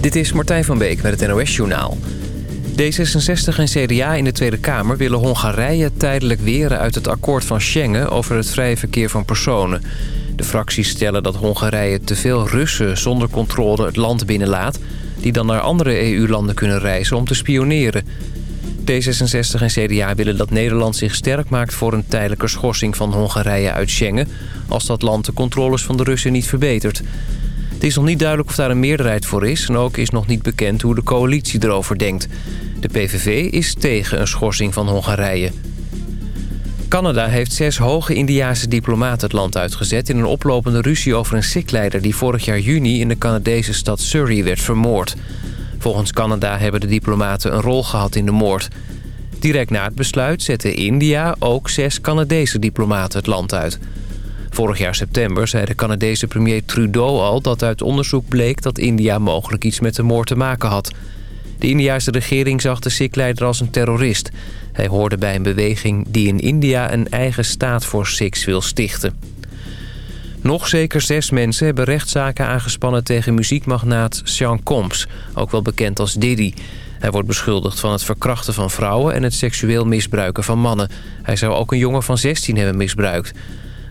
Dit is Martijn van Beek met het NOS-journaal. D66 en CDA in de Tweede Kamer willen Hongarije tijdelijk weren uit het akkoord van Schengen over het vrije verkeer van personen. De fracties stellen dat Hongarije te veel Russen zonder controle het land binnenlaat... die dan naar andere EU-landen kunnen reizen om te spioneren. D66 en CDA willen dat Nederland zich sterk maakt voor een tijdelijke schorsing van Hongarije uit Schengen... als dat land de controles van de Russen niet verbetert. Het is nog niet duidelijk of daar een meerderheid voor is... en ook is nog niet bekend hoe de coalitie erover denkt. De PVV is tegen een schorsing van Hongarije. Canada heeft zes hoge Indiaanse diplomaten het land uitgezet... in een oplopende ruzie over een sikleider die vorig jaar juni... in de Canadese stad Surrey werd vermoord. Volgens Canada hebben de diplomaten een rol gehad in de moord. Direct na het besluit zette India ook zes Canadese diplomaten het land uit. Vorig jaar september zei de Canadese premier Trudeau al dat uit onderzoek bleek dat India mogelijk iets met de moord te maken had. De Indiase regering zag de Sikh-leider als een terrorist. Hij hoorde bij een beweging die in India een eigen staat voor Sikhs wil stichten. Nog zeker zes mensen hebben rechtszaken aangespannen tegen muziekmagnaat Sean Combs, ook wel bekend als Diddy. Hij wordt beschuldigd van het verkrachten van vrouwen en het seksueel misbruiken van mannen. Hij zou ook een jongen van 16 hebben misbruikt.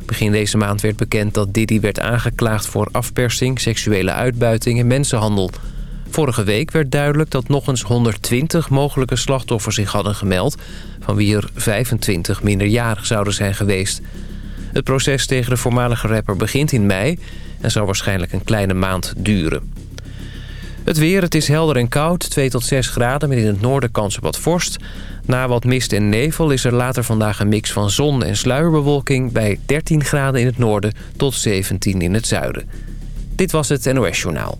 Begin deze maand werd bekend dat Diddy werd aangeklaagd voor afpersing, seksuele uitbuiting en mensenhandel. Vorige week werd duidelijk dat nog eens 120 mogelijke slachtoffers zich hadden gemeld... van wie er 25 minderjarig zouden zijn geweest. Het proces tegen de voormalige rapper begint in mei... en zal waarschijnlijk een kleine maand duren. Het weer, het is helder en koud, 2 tot 6 graden... met in het noorden kans op wat vorst. Na wat mist en nevel is er later vandaag een mix van zon en sluierbewolking... bij 13 graden in het noorden tot 17 in het zuiden. Dit was het NOS Journaal.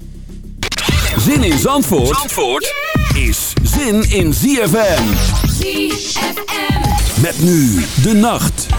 Zin in Zandvoort, Zandvoort is zin in ZFM. ZFM. Met nu de nacht.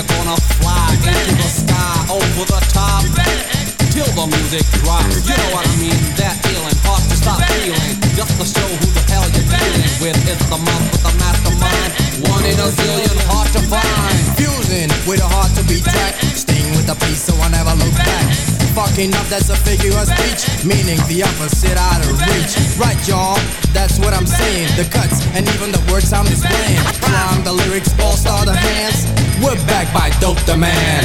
you're gonna fly the music drops, you know what I mean? That feeling, hard to stop feeling. Just to show who the hell you're dealing with. It's the month with the mastermind. One in a zillion, hard to find. Fusing with a heart to be tracked. Staying with the peace so I never look back. Fucking up, that's a figure of speech. Meaning the opposite out of reach. Right, y'all, that's what I'm saying. The cuts and even the words I'm displaying. From the lyrics, all star the hands. We're back by Dope the Man.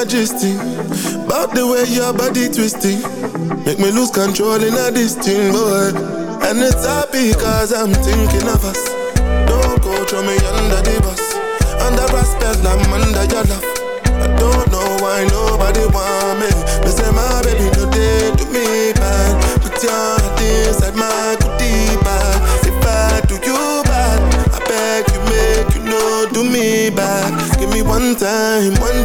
majesty. About the way your body twisting Make me lose control in a thing, boy And it's happy cause I'm thinking of us. Don't go throw me under the bus. Under respect, I'm under your love. I don't know why nobody want me. Me say my baby they do me bad. Put your heart inside my goodie bag. If I do you bad I beg you make you know do me bad. Give me one time, one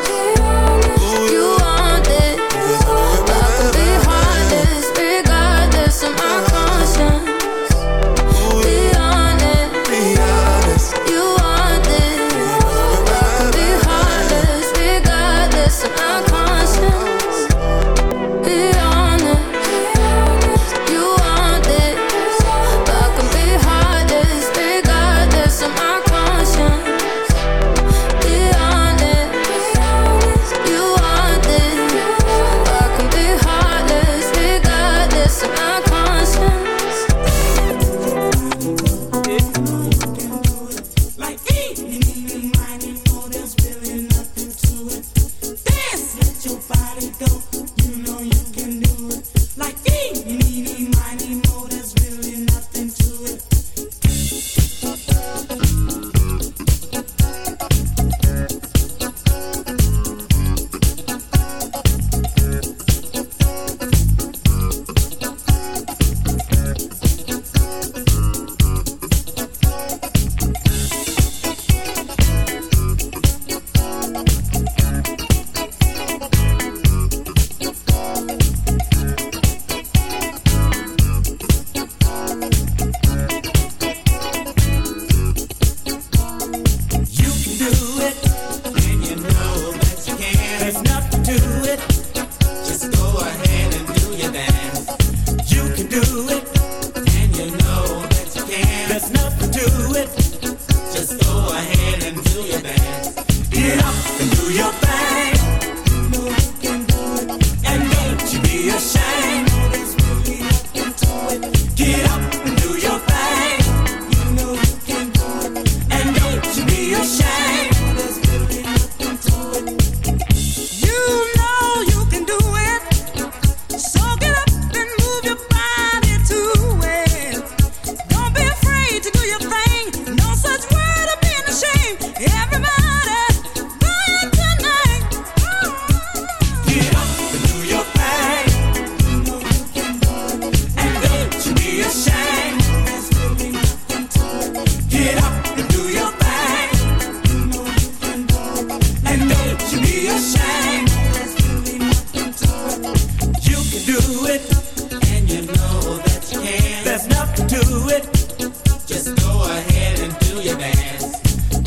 body go. ahead and do your dance.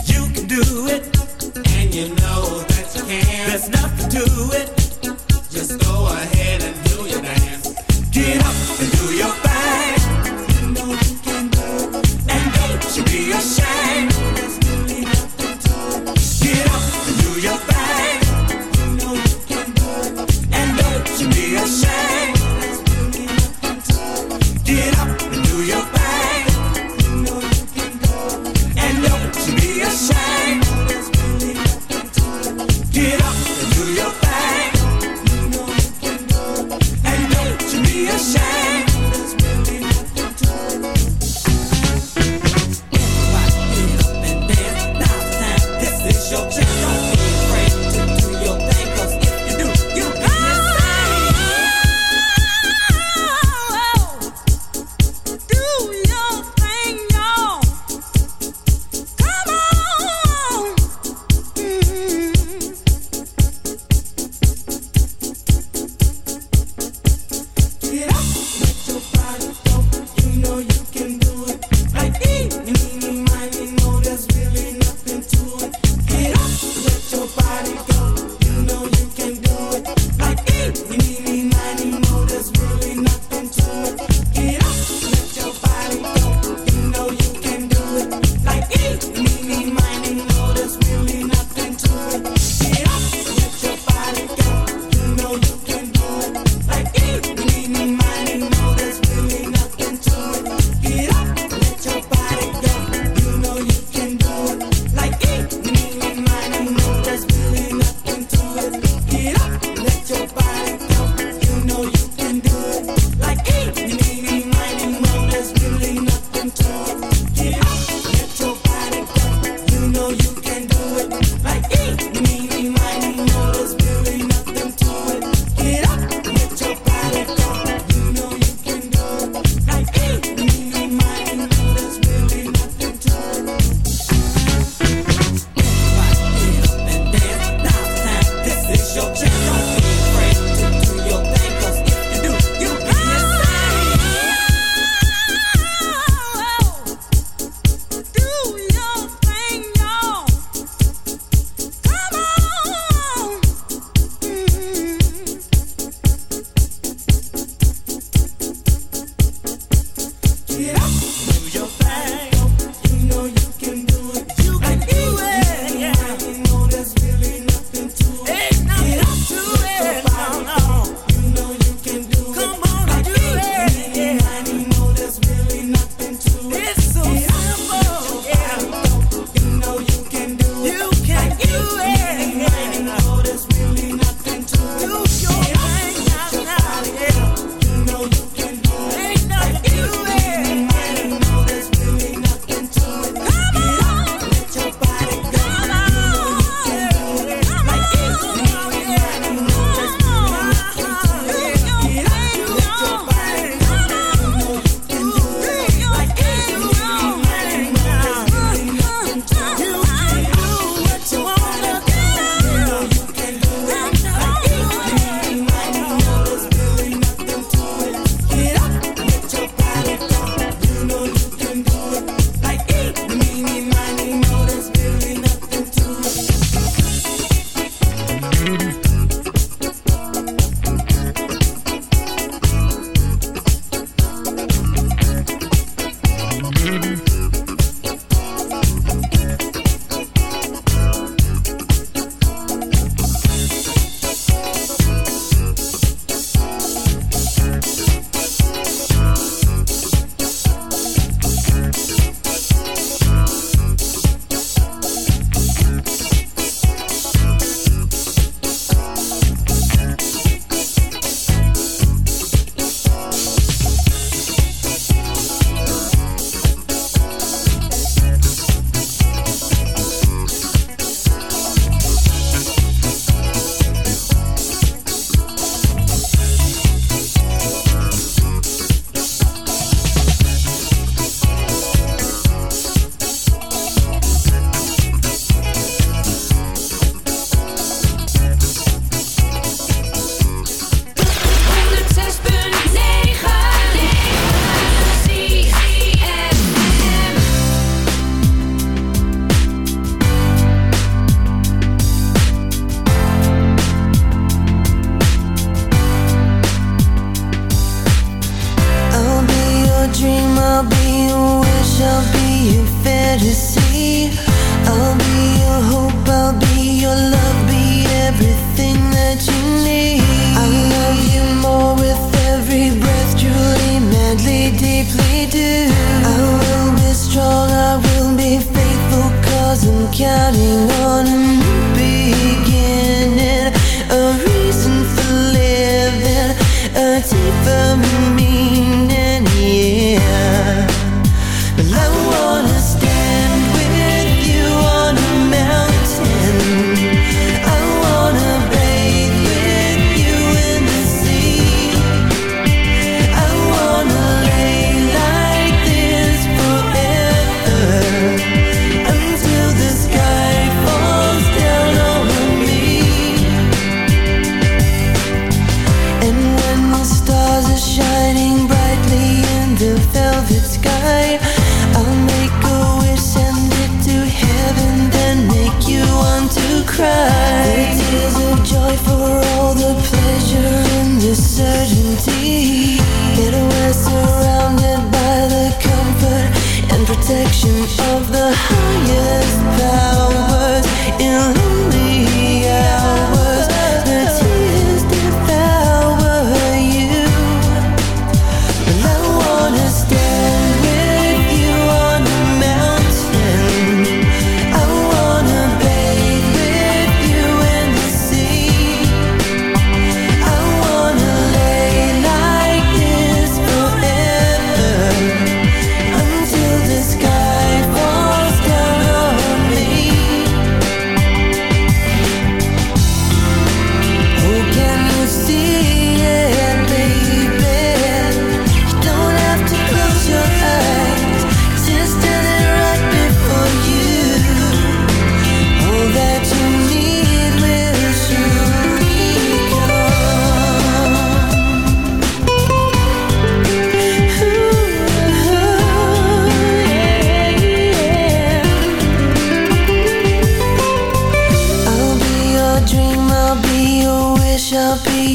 You can do it, and you know that you can. There's nothing to it.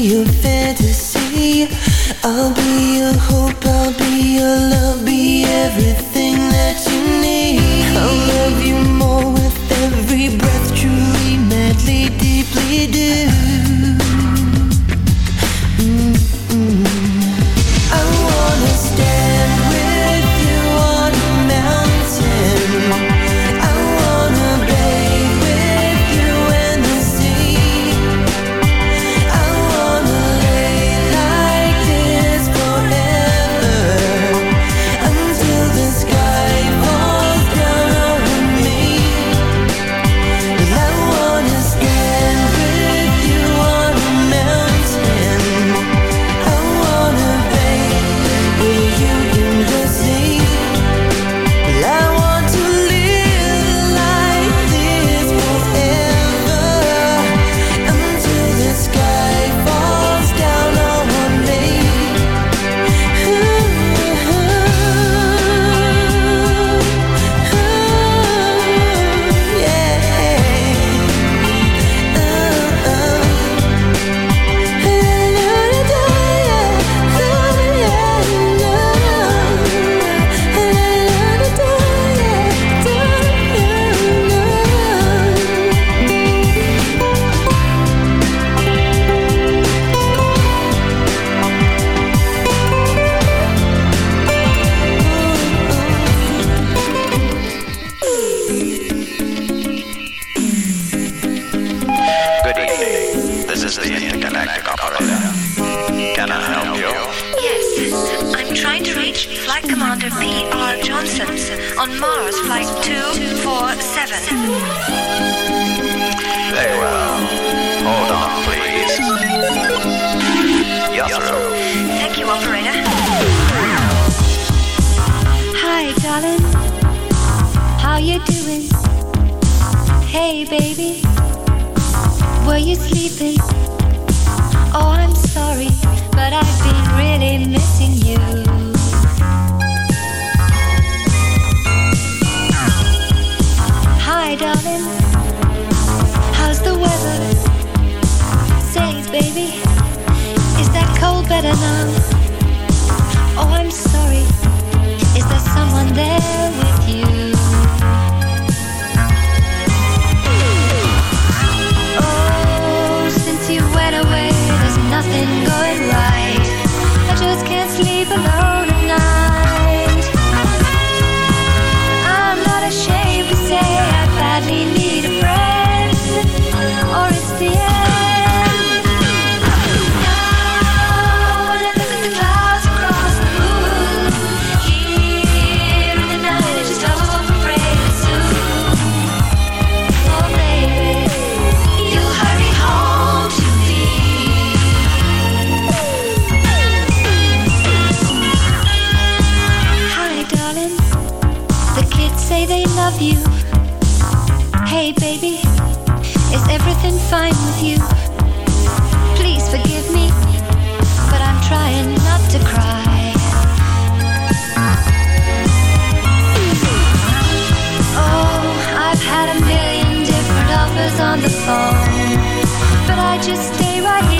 your fantasy. I'll be your hope, I'll be your love, be everything. Can I help you? Yes, I'm trying to reach Flight Commander P.R. Johnson on Mars Flight 247. Very well. Hold on, please. Yes, sir. Thank you, operator. Hi, darling. How you doing? Hey, baby. Were you sleeping? Oh, I'm sorry but I've been really missing you. Hi, darling. How's the weather? Baby, is that cold better now? Oh, I'm sorry. Is there someone there? just stay right here?